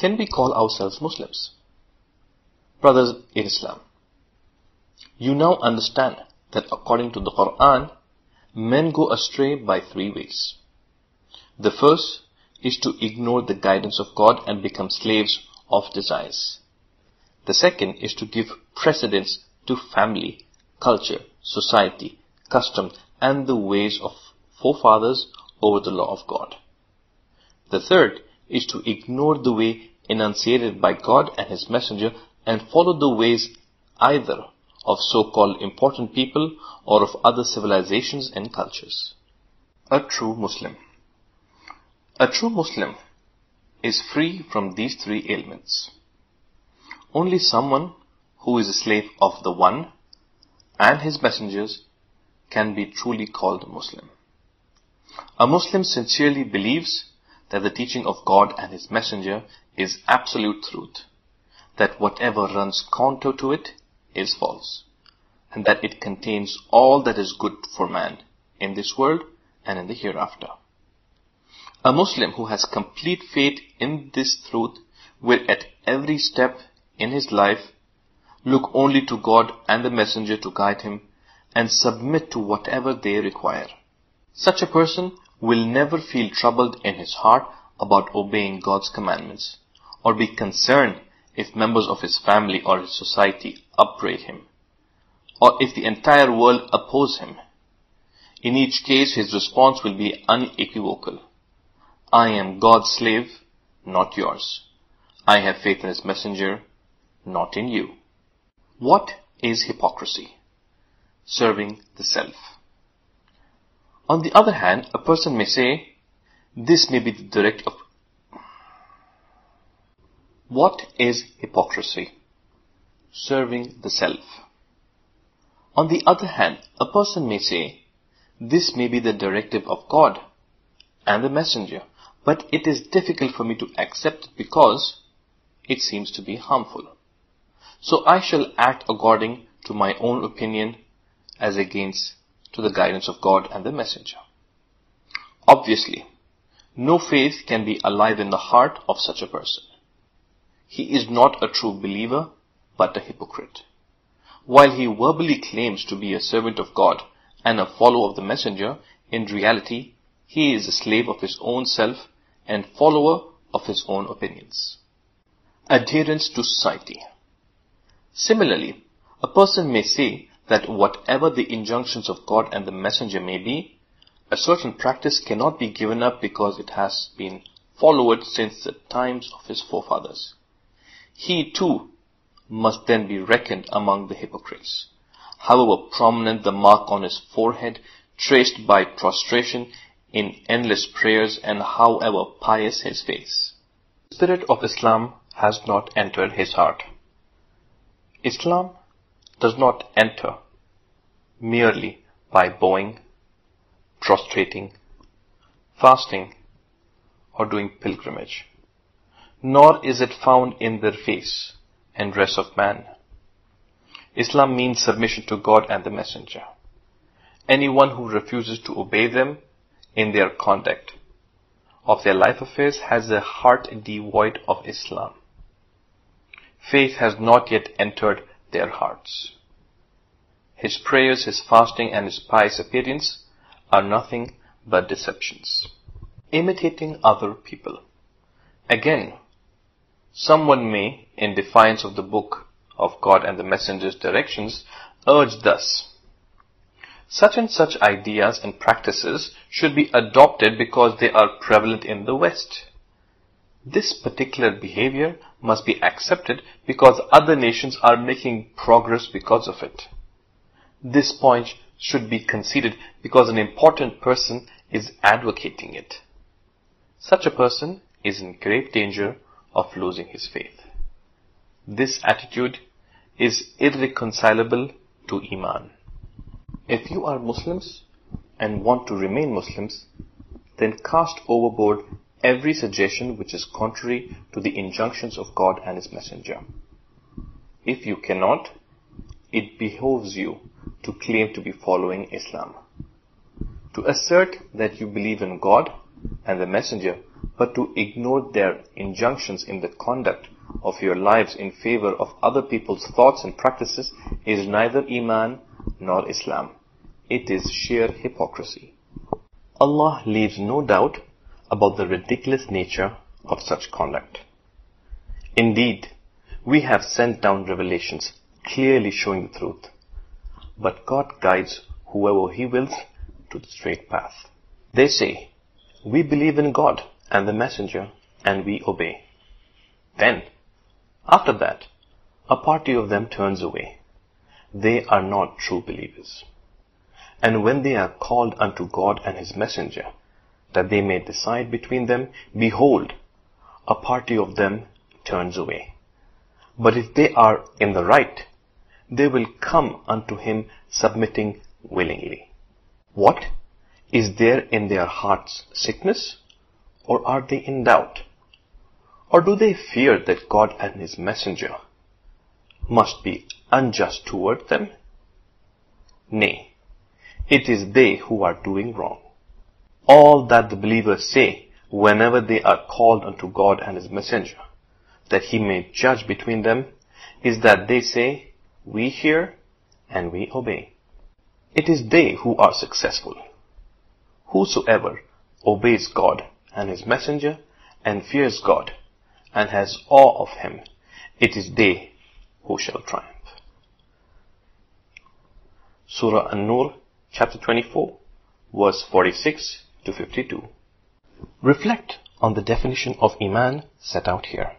can we call ourselves Muslims? Brothers in Islam, you now understand that according to the Quran, men go astray by three ways. The first is to ignore the guidance of God and become slaves of desires. The second is to give precedence to family, culture, society, custom, and the ways of forefathers over the law of God. The third is to ignore the way enunciated by God and His Messenger and follow the ways either of so-called important people or of other civilizations and cultures. A true Muslim. A true Muslim is free from these three ailments. Only someone who is a slave of the One and His messengers can be truly called Muslim. A Muslim sincerely believes that the teaching of God and His messenger is absolute truth, that whatever runs counter to it is false, and that it contains all that is good for man in this world and in the hereafter. A Muslim who has complete faith in this truth will at every step in his life look only to God and the messenger to guide him and submit to whatever they require. Such a person will never feel troubled in his heart about obeying God's commandments or be concerned if members of his family or his society upbraid him, or if the entire world oppose him. In each case, his response will be unequivocal. I am God's slave, not yours. I have faith in his messenger, not in you. What is hypocrisy? Serving the self. On the other hand, a person may say, this may be the direct of what is hypocrisy? Serving the self. On the other hand, a person may say, this may be the directive of God and the messenger, but it is difficult for me to accept because it seems to be harmful. So I shall act according to my own opinion as against to the guidance of God and the messenger. Obviously, no faith can be alive in the heart of such a person he is not a true believer, but a hypocrite. While he verbally claims to be a servant of God and a follower of the messenger, in reality, he is a slave of his own self and follower of his own opinions. Adherence to society. Similarly, a person may say that whatever the injunctions of God and the messenger may be, a certain practice cannot be given up because it has been followed since the times of his forefathers he too must then be reckoned among the hypocrites. However prominent the mark on his forehead, traced by prostration in endless prayers, and however pious his face. The spirit of Islam has not entered his heart. Islam does not enter merely by bowing, prostrating, fasting, or doing pilgrimage nor is it found in their face and dress of man. Islam means submission to God and the Messenger. Anyone who refuses to obey them in their conduct of their life affairs has a heart devoid of Islam. Faith has not yet entered their hearts. His prayers, his fasting, and his pious appearance are nothing but deceptions. Imitating other people. Again, Someone may, in defiance of the book of God and the messenger's directions, urge thus. Such and such ideas and practices should be adopted because they are prevalent in the West. This particular behavior must be accepted because other nations are making progress because of it. This point should be conceded because an important person is advocating it. Such a person is in grave danger of losing his faith. This attitude is irreconcilable to Iman. If you are Muslims and want to remain Muslims, then cast overboard every suggestion which is contrary to the injunctions of God and His Messenger. If you cannot, it behoves you to claim to be following Islam. To assert that you believe in God and the Messenger but to ignore their injunctions in the conduct of your lives in favor of other people's thoughts and practices is neither Iman nor Islam. It is sheer hypocrisy. Allah leaves no doubt about the ridiculous nature of such conduct. Indeed, we have sent down revelations clearly showing the truth. But God guides whoever He wills to the straight path. They say, We believe in God and the Messenger and we obey. Then, after that, a party of them turns away. They are not true believers. And when they are called unto God and His Messenger, that they may decide between them, behold, a party of them turns away. But if they are in the right, they will come unto him submitting willingly. What? Is there in their hearts sickness? Or are they in doubt? Or do they fear that God and his messenger must be unjust toward them? Nay, it is they who are doing wrong. All that the believers say whenever they are called unto God and his messenger that he may judge between them is that they say, We hear and we obey. It is they who are successful. Whosoever obeys God and his messenger and fears God and has awe of him, it is they who shall triumph. Surah An-Nur, chapter 24, verse 46 to 52. Reflect on the definition of Iman set out here.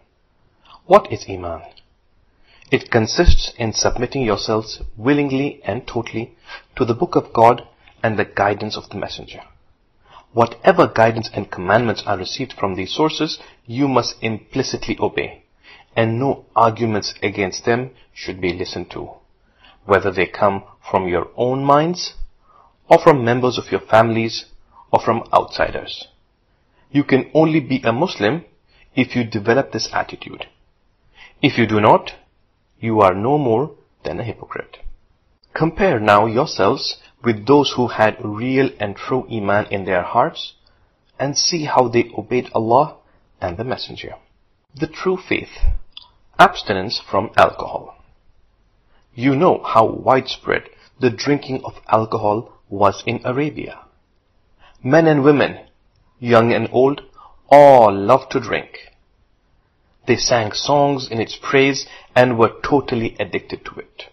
What is Iman? It consists in submitting yourselves willingly and totally to the book of God and the guidance of the messenger. Whatever guidance and commandments are received from these sources, you must implicitly obey, and no arguments against them should be listened to, whether they come from your own minds, or from members of your families, or from outsiders. You can only be a Muslim if you develop this attitude. If you do not, you are no more than a hypocrite. Compare now yourselves with those who had real and true Iman in their hearts and see how they obeyed Allah and the Messenger. The true faith. Abstinence from alcohol. You know how widespread the drinking of alcohol was in Arabia. Men and women, young and old, all loved to drink. They sang songs in its praise and were totally addicted to it.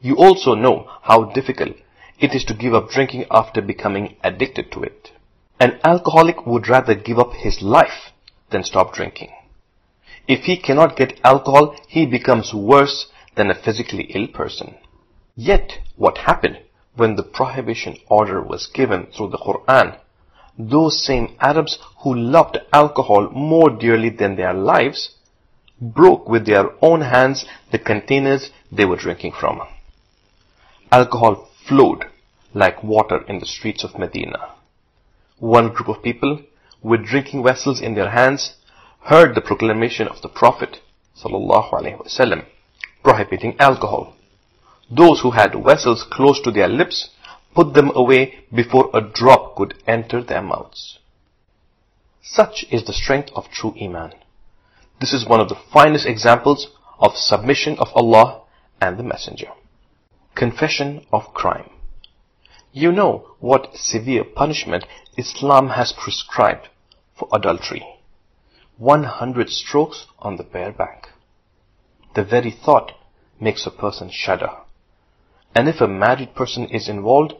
You also know how difficult it is to give up drinking after becoming addicted to it. An alcoholic would rather give up his life than stop drinking. If he cannot get alcohol, he becomes worse than a physically ill person. Yet, what happened when the prohibition order was given through the Quran those same Arabs who loved alcohol more dearly than their lives broke with their own hands the containers they were drinking from. Alcohol flowed like water in the streets of Medina. One group of people with drinking vessels in their hands heard the proclamation of the Prophet ﷺ prohibiting alcohol. Those who had vessels close to their lips put them away before a drop could enter their mouths. Such is the strength of true Iman. This is one of the finest examples of submission of Allah and the Messenger. Confession of crime. You know what severe punishment Islam has prescribed for adultery. 100 strokes on the bare back. The very thought makes a person shudder. And if a married person is involved,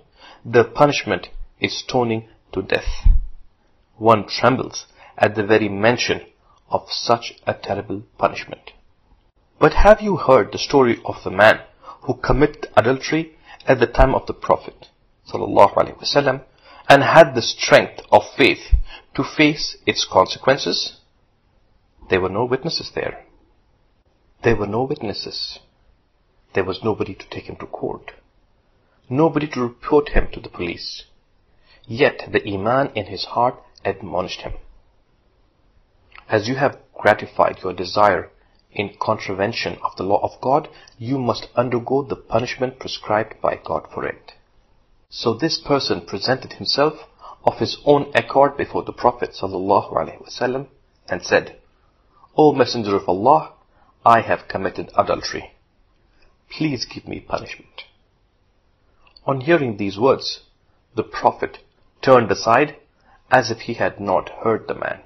the punishment is stoning to death. One trembles at the very mention of such a terrible punishment. But have you heard the story of the man who committed adultery at the time of the Prophet ﷺ and had the strength of faith to face its consequences? There were no witnesses there. There were no witnesses. There was nobody to take him to court nobody to report him to the police. Yet the Iman in his heart admonished him. As you have gratified your desire in contravention of the law of God, you must undergo the punishment prescribed by God for it. So this person presented himself of his own accord before the Prophet ﷺ and said, O Messenger of Allah, I have committed adultery. Please give me punishment. On hearing these words, the Prophet turned aside as if he had not heard the man.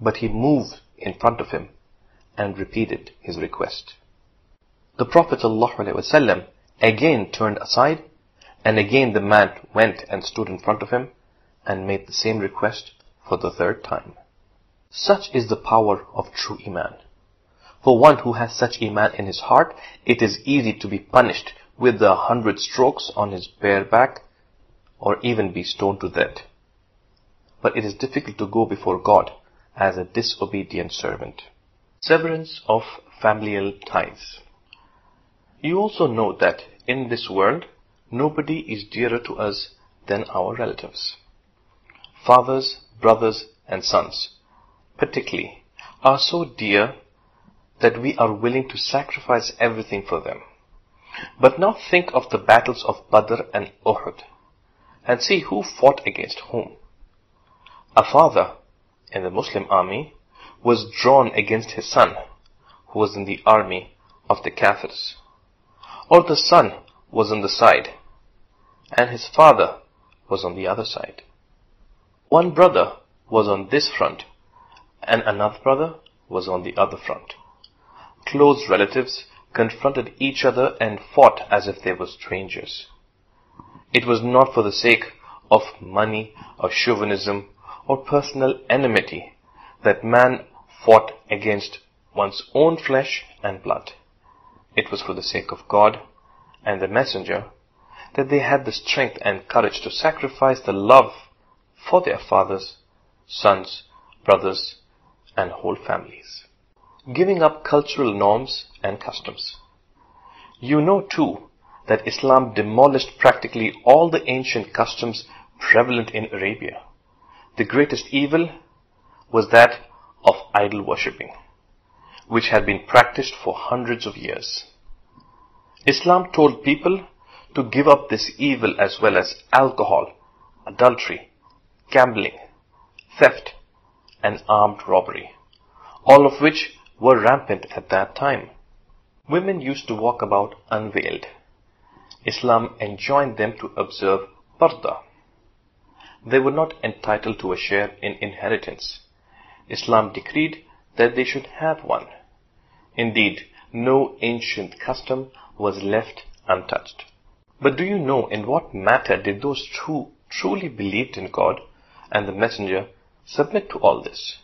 But he moved in front of him and repeated his request. The Prophet ﷺ again turned aside and again the man went and stood in front of him and made the same request for the third time. Such is the power of true Iman. For one who has such Iman in his heart, it is easy to be punished with the hundred strokes on his bare back or even be stoned to death. But it is difficult to go before God as a disobedient servant. Severance of familial ties. You also know that in this world, nobody is dearer to us than our relatives. Fathers, brothers, and sons, particularly, are so dear that we are willing to sacrifice everything for them. But now think of the battles of Badr and Uhud, and see who fought against whom. A father in the Muslim army was drawn against his son, who was in the army of the Kafirs. Or the son was on the side, and his father was on the other side. One brother was on this front, and another brother was on the other front. Close relatives confronted each other and fought as if they were strangers. It was not for the sake of money or chauvinism or personal enmity that man fought against one's own flesh and blood. It was for the sake of God and the messenger that they had the strength and courage to sacrifice the love for their fathers, sons, brothers, and whole families. Giving up cultural norms and customs. You know too that Islam demolished practically all the ancient customs prevalent in Arabia. The greatest evil was that of idol worshipping, which had been practiced for hundreds of years. Islam told people to give up this evil as well as alcohol, adultery, gambling, theft, and armed robbery, all of which were rampant at that time. Women used to walk about unveiled. Islam enjoined them to observe parda. They were not entitled to a share in inheritance. Islam decreed that they should have one. Indeed, no ancient custom was left untouched. But do you know in what matter did those who truly believed in God and the messenger submit to all this?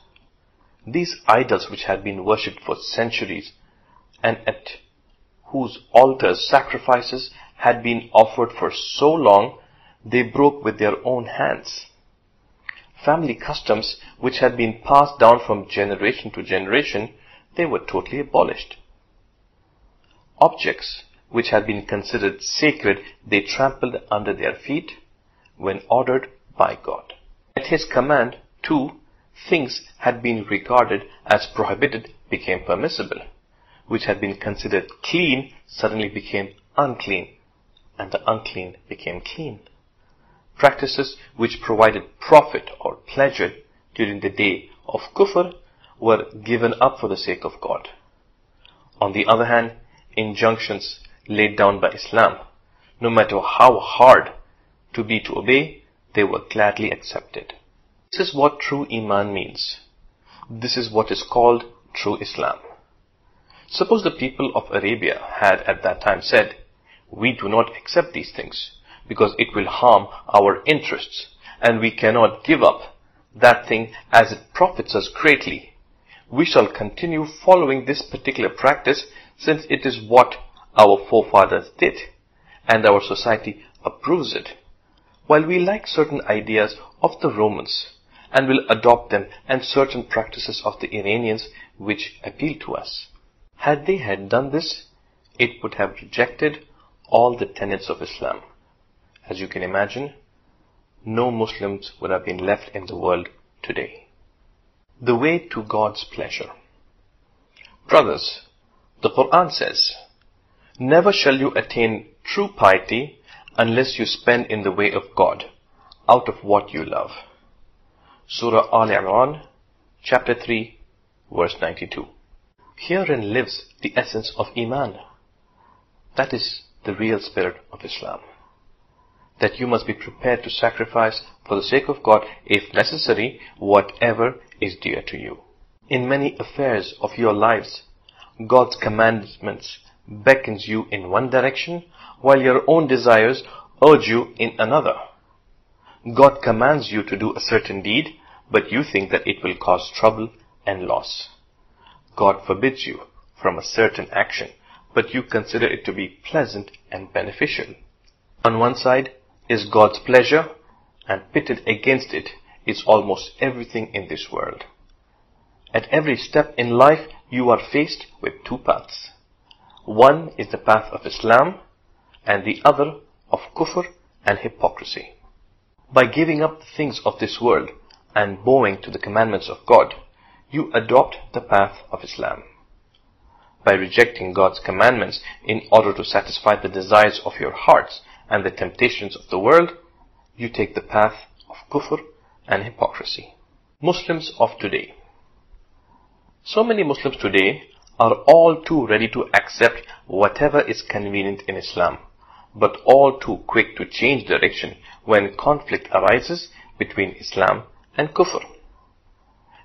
These idols which had been worshipped for centuries and at whose altars sacrifices had been offered for so long, they broke with their own hands. Family customs which had been passed down from generation to generation, they were totally abolished. Objects which had been considered sacred, they trampled under their feet when ordered by God. At his command, too, things had been regarded as prohibited became permissible, which had been considered clean suddenly became unclean, and the unclean became clean. Practices which provided profit or pleasure during the day of kufr were given up for the sake of God. On the other hand, injunctions laid down by Islam, no matter how hard to be to obey, they were gladly accepted. This is what true Iman means. This is what is called true Islam. Suppose the people of Arabia had at that time said, we do not accept these things because it will harm our interests and we cannot give up that thing as it profits us greatly. We shall continue following this particular practice since it is what our forefathers did, and our society approves it. While we like certain ideas of the Romans and will adopt them and certain practices of the Iranians which appeal to us. Had they had done this, it would have rejected all the tenets of Islam. As you can imagine, no Muslims would have been left in the world today. The way to God's pleasure. Brothers, the Quran says, Never shall you attain true piety unless you spend in the way of God, out of what you love. Surah Al Imran, chapter 3, verse 92. Herein lives the essence of Iman. That is the real spirit of Islam. That you must be prepared to sacrifice for the sake of God, if necessary, whatever is dear to you. In many affairs of your lives, God's commandments beckons you in one direction, while your own desires urge you in another. God commands you to do a certain deed, but you think that it will cause trouble and loss. God forbids you from a certain action, but you consider it to be pleasant and beneficial. On one side is God's pleasure, and pitted against it is almost everything in this world. At every step in life, you are faced with two paths. One is the path of Islam, and the other of kufr and hypocrisy. By giving up the things of this world and bowing to the commandments of God, you adopt the path of Islam. By rejecting God's commandments in order to satisfy the desires of your hearts and the temptations of the world, you take the path of kufr and hypocrisy. Muslims of today. So many Muslims today are all too ready to accept whatever is convenient in Islam, but all too quick to change direction when conflict arises between Islam and kufr.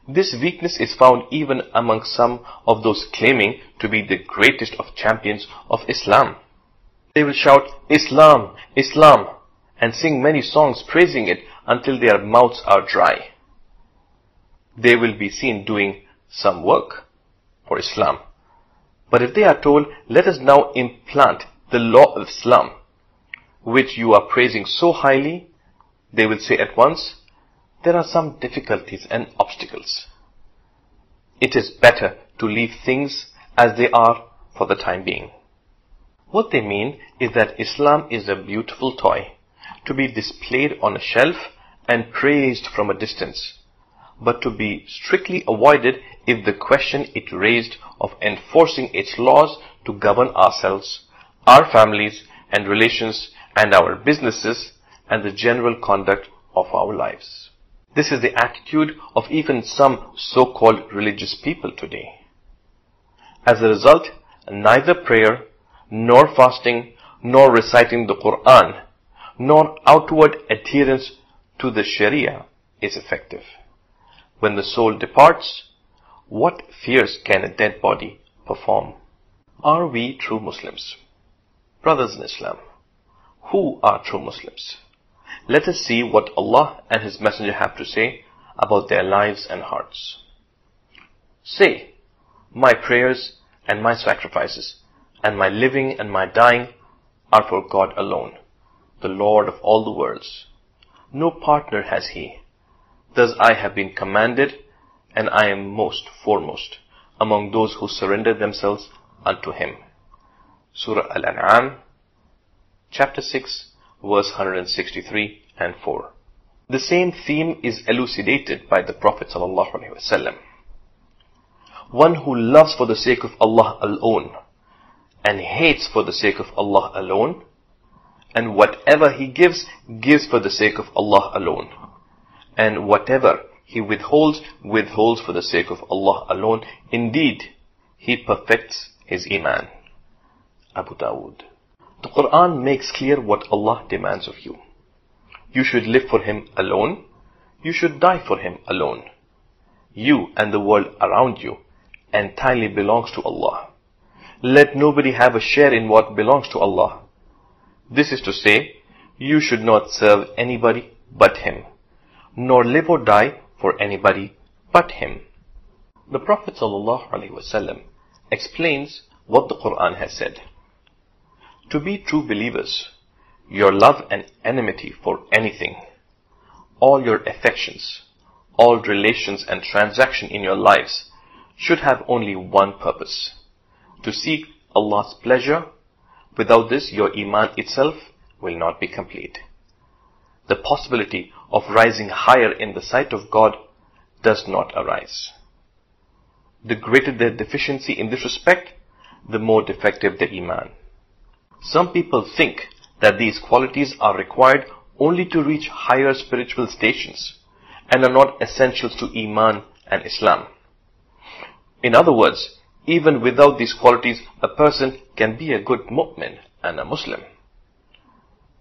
This weakness is found even among some of those claiming to be the greatest of champions of Islam. They will shout, Islam, Islam, and sing many songs praising it until their mouths are dry. They will be seen doing some work for Islam. But if they are told, let us now implant the law of Islam, which you are praising so highly, they will say at once, there are some difficulties and obstacles. It is better to leave things as they are for the time being. What they mean is that Islam is a beautiful toy to be displayed on a shelf and praised from a distance, but to be strictly avoided if the question it raised of enforcing its laws to govern ourselves, our families and relations and our businesses and the general conduct of our lives. This is the attitude of even some so-called religious people today. As a result, neither prayer, nor fasting, nor reciting the Quran, nor outward adherence to the Sharia is effective. When the soul departs, what fears can a dead body perform? Are we true Muslims? Brothers in Islam, who are true Muslims? Let us see what Allah and His Messenger have to say about their lives and hearts. Say, my prayers and my sacrifices and my living and my dying are for God alone, the Lord of all the worlds. No partner has He. Thus I have been commanded and I am most foremost among those who surrender themselves unto Him. Surah Al-An'am, chapter 6, verse 163 and 4. The same theme is elucidated by the Prophet ﷺ. One who loves for the sake of Allah alone and hates for the sake of Allah alone and whatever he gives, gives for the sake of Allah alone. And whatever he withholds, withholds for the sake of Allah alone. Indeed, he perfects his Iman. Abu Dawood. The Quran makes clear what Allah demands of you. You should live for Him alone. You should die for Him alone. You and the world around you entirely belongs to Allah. Let nobody have a share in what belongs to Allah. This is to say, you should not serve anybody but Him, nor live or die for anybody but Him. The Prophet ﷺ explains what the Quran has said. To be true believers, your love and enmity for anything, all your affections, all relations and transaction in your lives should have only one purpose, to seek Allah's pleasure. Without this, your iman itself will not be complete. The possibility of rising higher in the sight of God does not arise. The greater their deficiency in this respect, the more defective their iman. Some people think that these qualities are required only to reach higher spiritual stations and are not essentials to Iman and Islam. In other words, even without these qualities, a person can be a good mu'min and a Muslim.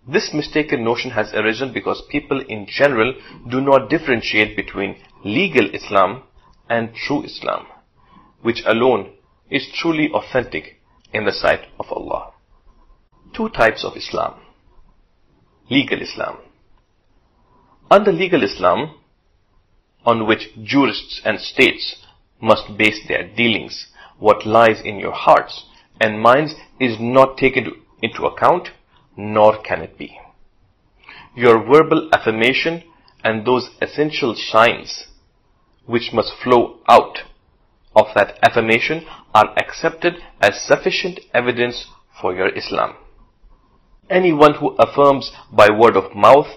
This mistaken notion has arisen because people in general do not differentiate between legal Islam and true Islam, which alone is truly authentic in the sight of Allah. Two types of Islam. Legal Islam. Under legal Islam, on which jurists and states must base their dealings, what lies in your hearts and minds is not taken into account, nor can it be. Your verbal affirmation and those essential signs which must flow out of that affirmation are accepted as sufficient evidence for your Islam. Anyone who affirms by word of mouth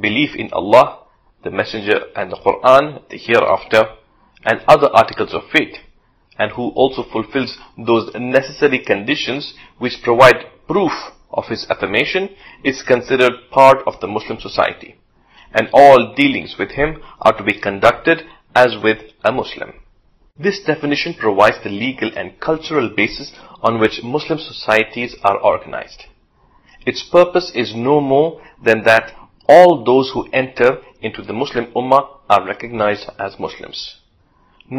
belief in Allah, the Messenger and the Quran, the hereafter, and other articles of faith, and who also fulfills those necessary conditions which provide proof of his affirmation is considered part of the Muslim society, and all dealings with him are to be conducted as with a Muslim. This definition provides the legal and cultural basis on which Muslim societies are organized. Its purpose is no more than that all those who enter into the Muslim Ummah are recognized as Muslims.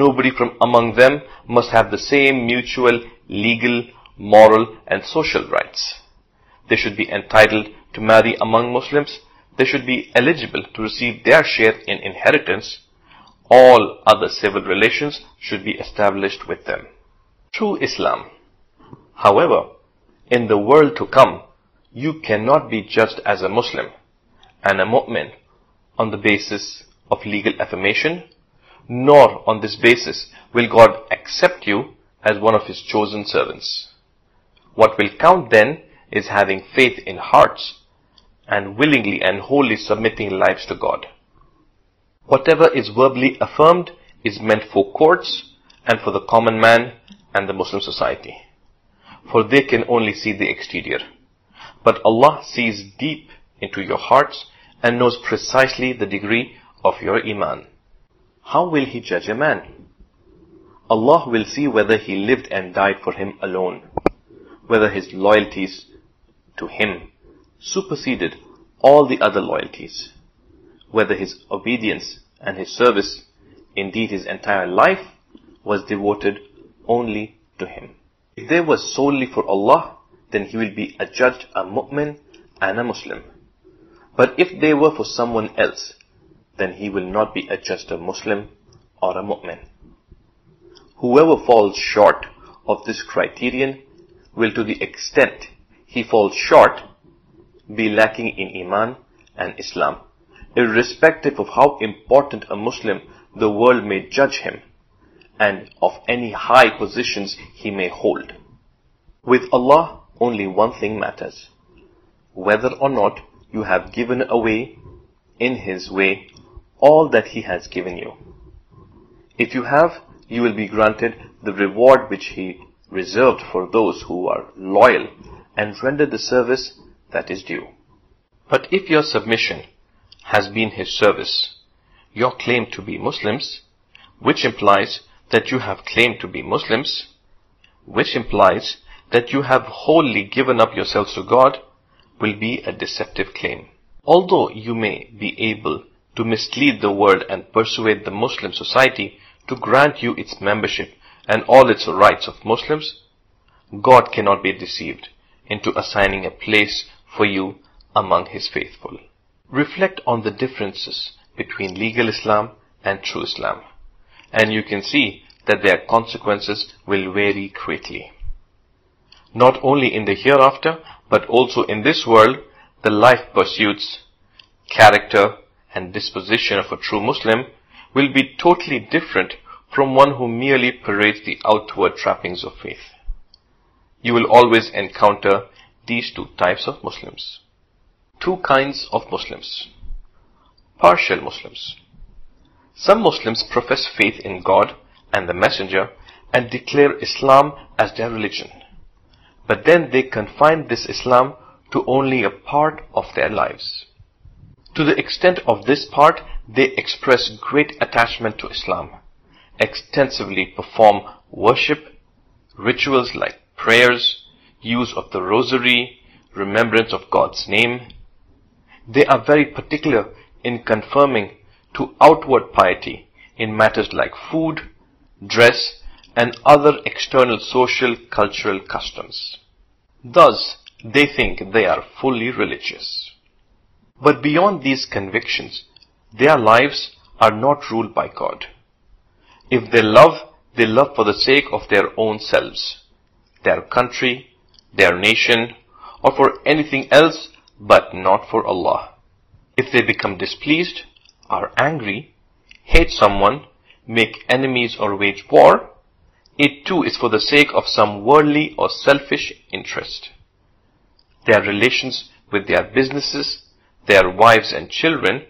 Nobody from among them must have the same mutual, legal, moral and social rights. They should be entitled to marry among Muslims. They should be eligible to receive their share in inheritance all other civil relations should be established with them. True Islam. However, in the world to come, you cannot be judged as a Muslim and a mu'min on the basis of legal affirmation, nor on this basis will God accept you as one of His chosen servants. What will count then is having faith in hearts and willingly and wholly submitting lives to God. Whatever is verbally affirmed is meant for courts and for the common man and the Muslim society. For they can only see the exterior. But Allah sees deep into your hearts and knows precisely the degree of your iman. How will He judge a man? Allah will see whether he lived and died for Him alone, whether his loyalties to Him superseded all the other loyalties whether his obedience and his service, indeed his entire life, was devoted only to him. If they were solely for Allah, then he will be adjudged a mu'min and a Muslim. But if they were for someone else, then he will not be adjudged a Muslim or a mu'min. Whoever falls short of this criterion will to the extent he falls short be lacking in Iman and Islam irrespective of how important a Muslim the world may judge him and of any high positions he may hold. With Allah, only one thing matters. Whether or not you have given away in His way all that He has given you. If you have, you will be granted the reward which He reserved for those who are loyal and render the service that is due. But if your submission has been his service. Your claim to be Muslims, which implies that you have claimed to be Muslims, which implies that you have wholly given up yourselves to God, will be a deceptive claim. Although you may be able to mislead the world and persuade the Muslim society to grant you its membership and all its rights of Muslims, God cannot be deceived into assigning a place for you among His faithful reflect on the differences between legal Islam and true Islam. And you can see that their consequences will vary greatly. Not only in the hereafter, but also in this world, the life pursuits, character, and disposition of a true Muslim will be totally different from one who merely parades the outward trappings of faith. You will always encounter these two types of Muslims two kinds of Muslims. Partial Muslims. Some Muslims profess faith in God and the Messenger and declare Islam as their religion. But then they confine this Islam to only a part of their lives. To the extent of this part, they express great attachment to Islam, extensively perform worship, rituals like prayers, use of the rosary, remembrance of God's name. They are very particular in confirming to outward piety in matters like food, dress, and other external social cultural customs. Thus, they think they are fully religious. But beyond these convictions, their lives are not ruled by God. If they love, they love for the sake of their own selves, their country, their nation, or for anything else but not for Allah. If they become displeased, are angry, hate someone, make enemies or wage war, it too is for the sake of some worldly or selfish interest. Their relations with their businesses, their wives and children,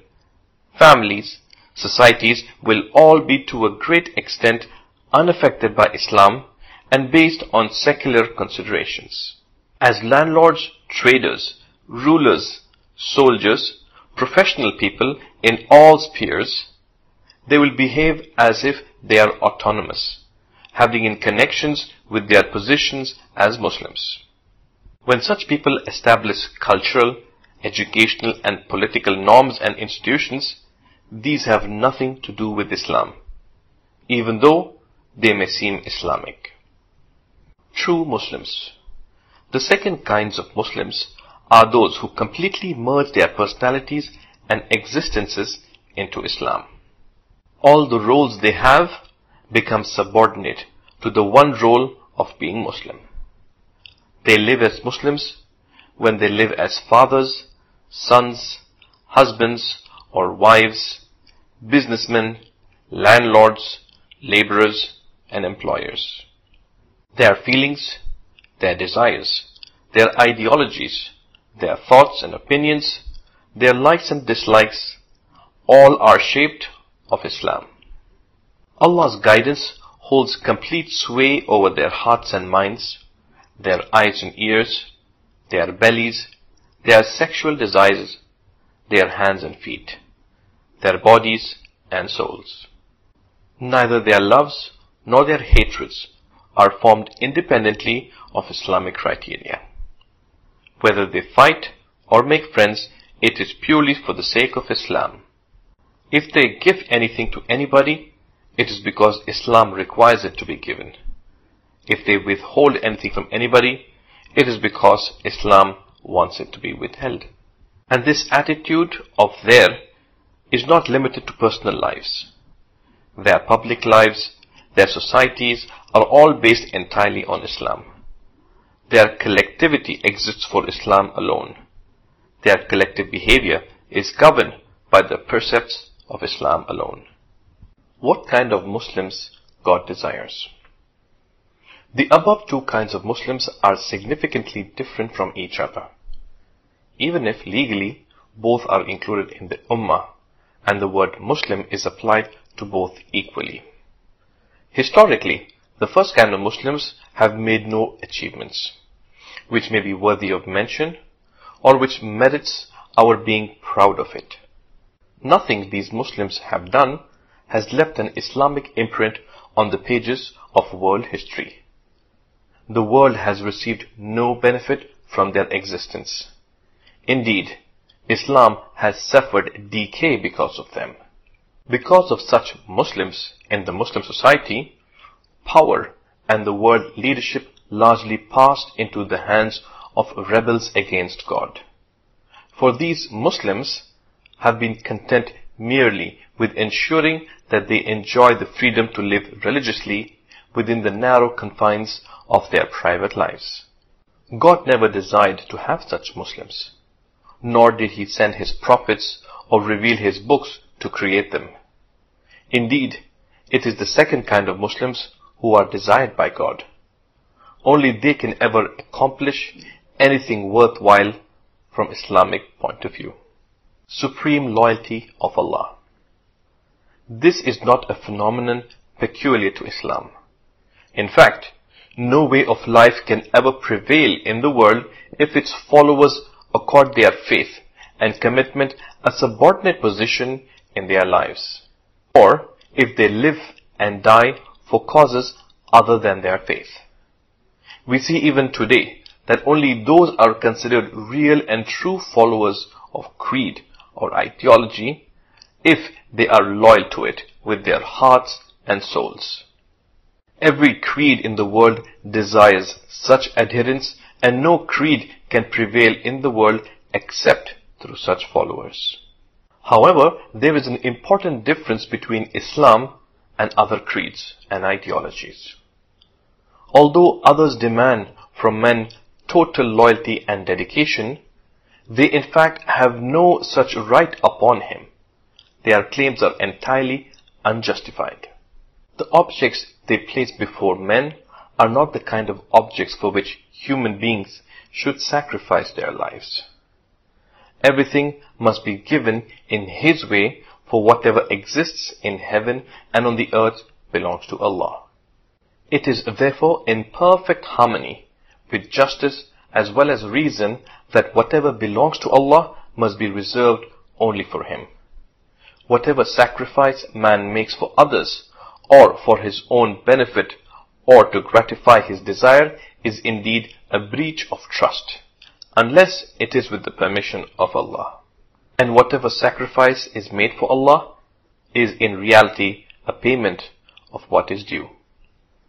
families, societies will all be to a great extent unaffected by Islam and based on secular considerations. As landlords, traders, rulers, soldiers, professional people in all spheres, they will behave as if they are autonomous, having in connections with their positions as Muslims. When such people establish cultural, educational and political norms and institutions, these have nothing to do with Islam, even though they may seem Islamic. True Muslims. The second kinds of Muslims are those who completely merge their personalities and existences into Islam. All the roles they have become subordinate to the one role of being Muslim. They live as Muslims when they live as fathers, sons, husbands or wives, businessmen, landlords, laborers, and employers. Their feelings, their desires, their ideologies, their thoughts and opinions, their likes and dislikes, all are shaped of Islam. Allah's guidance holds complete sway over their hearts and minds, their eyes and ears, their bellies, their sexual desires, their hands and feet their bodies and souls. Neither their loves nor their hatreds are formed independently of Islamic criteria. Whether they fight or make friends, it is purely for the sake of Islam. If they give anything to anybody, it is because Islam requires it to be given. If they withhold anything from anybody, it is because Islam wants it to be withheld. And this attitude of their is not limited to personal lives. Their public lives, their societies are all based entirely on Islam. Their collectivity exists for Islam alone. Their collective behavior is governed by the precepts of Islam alone. What kind of Muslims God desires? The above two kinds of Muslims are significantly different from each other. Even if legally both are included in the Ummah, and the word Muslim is applied to both equally. Historically, the first kind of Muslims have made no achievements, which may be worthy of mention or which merits our being proud of it. Nothing these Muslims have done has left an Islamic imprint on the pages of world history. The world has received no benefit from their existence. Indeed, Islam has suffered decay because of them. Because of such Muslims in the Muslim society, power and the world leadership largely passed into the hands of rebels against God. For these Muslims have been content merely with ensuring that they enjoy the freedom to live religiously within the narrow confines of their private lives. God never desired to have such Muslims nor did he send his prophets or reveal his books to create them. Indeed, it is the second kind of Muslims who are desired by God. Only they can ever accomplish anything worthwhile from Islamic point of view. Supreme loyalty of Allah. This is not a phenomenon peculiar to Islam. In fact, no way of life can ever prevail in the world if its followers accord their faith and commitment a subordinate position in their lives. Or if they live and die for causes other than their faith. We see even today that only those are considered real and true followers of creed or ideology if they are loyal to it with their hearts and souls. Every creed in the world desires such adherence and no creed can prevail in the world except through such followers. However, there is an important difference between Islam and other creeds and ideologies. Although others demand from men total loyalty and dedication, they in fact have no such right upon him. Their claims are entirely unjustified. The objects they place before men are not the kind of objects for which human beings should sacrifice their lives. Everything must be given in His way for whatever exists in heaven and on the earth belongs to Allah. It is therefore in perfect harmony with justice as well as reason that whatever belongs to Allah must be reserved only for Him. Whatever sacrifice man makes for others or for his own benefit or to gratify his desire is indeed a breach of trust, unless it is with the permission of Allah. And whatever sacrifice is made for Allah is in reality a payment of what is due.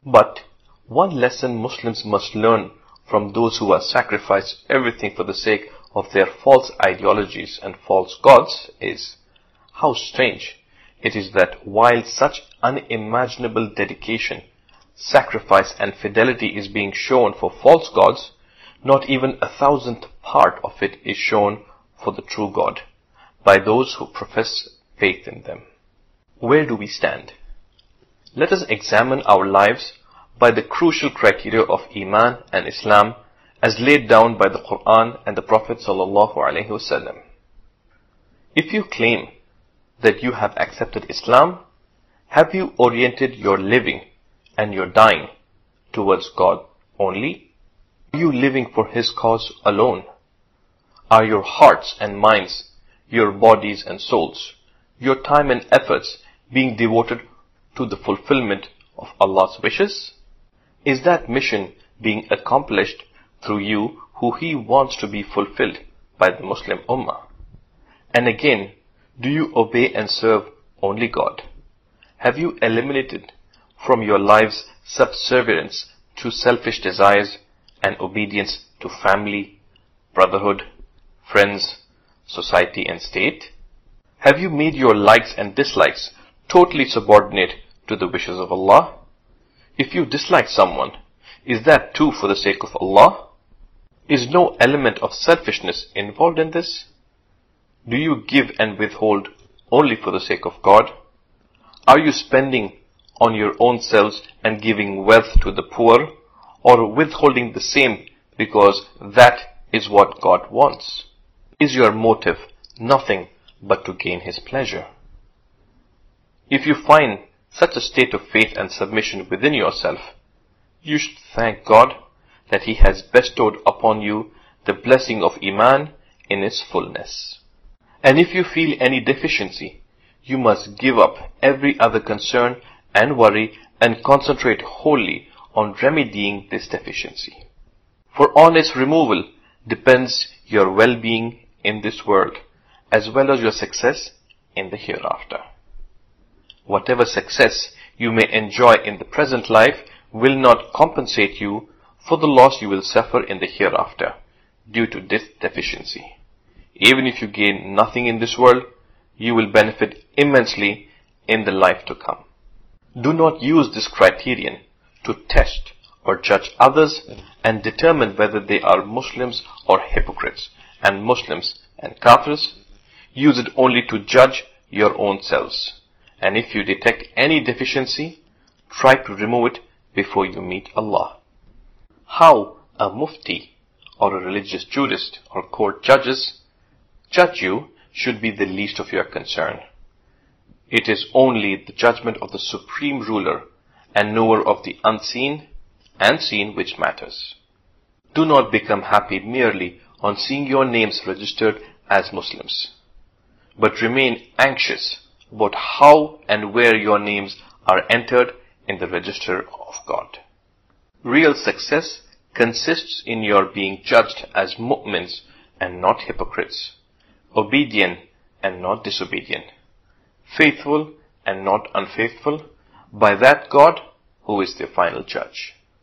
But one lesson Muslims must learn from those who have sacrificed everything for the sake of their false ideologies and false gods is how strange it is that while such unimaginable dedication, sacrifice and fidelity is being shown for false gods, not even a thousandth part of it is shown for the true God by those who profess faith in them. Where do we stand? Let us examine our lives by the crucial criteria of Iman and Islam as laid down by the Quran and the Prophet sallallahu alaihi wasallam. If you claim that you have accepted Islam, have you oriented your living and your dying towards God only? Are you living for His cause alone? Are your hearts and minds, your bodies and souls, your time and efforts being devoted to the fulfillment of Allah's wishes? Is that mission being accomplished through you who He wants to be fulfilled by the Muslim Ummah? And again, do you obey and serve only God? Have you eliminated from your lives subservience to selfish desires and obedience to family, brotherhood, friends, society and state? Have you made your likes and dislikes totally subordinate to the wishes of Allah? If you dislike someone, is that too for the sake of Allah? Is no element of selfishness involved in this? Do you give and withhold only for the sake of God? Are you spending on your own selves and giving wealth to the poor, or withholding the same because that is what God wants? Is your motive nothing but to gain His pleasure? If you find such a state of faith and submission within yourself, you should thank God that He has bestowed upon you the blessing of Iman in its fullness. And if you feel any deficiency, you must give up every other concern and worry and concentrate wholly on remedying this deficiency. For on its removal depends your well-being in this world as well as your success in the hereafter. Whatever success you may enjoy in the present life will not compensate you for the loss you will suffer in the hereafter due to this deficiency. Even if you gain nothing in this world, you will benefit immensely in the life to come. Do not use this criterion to test or judge others and determine whether they are Muslims or hypocrites and Muslims and Kafirs. Use it only to judge your own selves. And if you detect any deficiency, try to remove it before you meet Allah. How a mufti or a religious jurist or court judges judge you should be the least of your concern. It is only the judgment of the supreme ruler and knower of the unseen and seen which matters. Do not become happy merely on seeing your names registered as Muslims, but remain anxious about how and where your names are entered in the register of God. Real success consists in your being judged as mu'mins and not hypocrites, obedient and not disobedient, faithful and not unfaithful, by that God who is the final judge.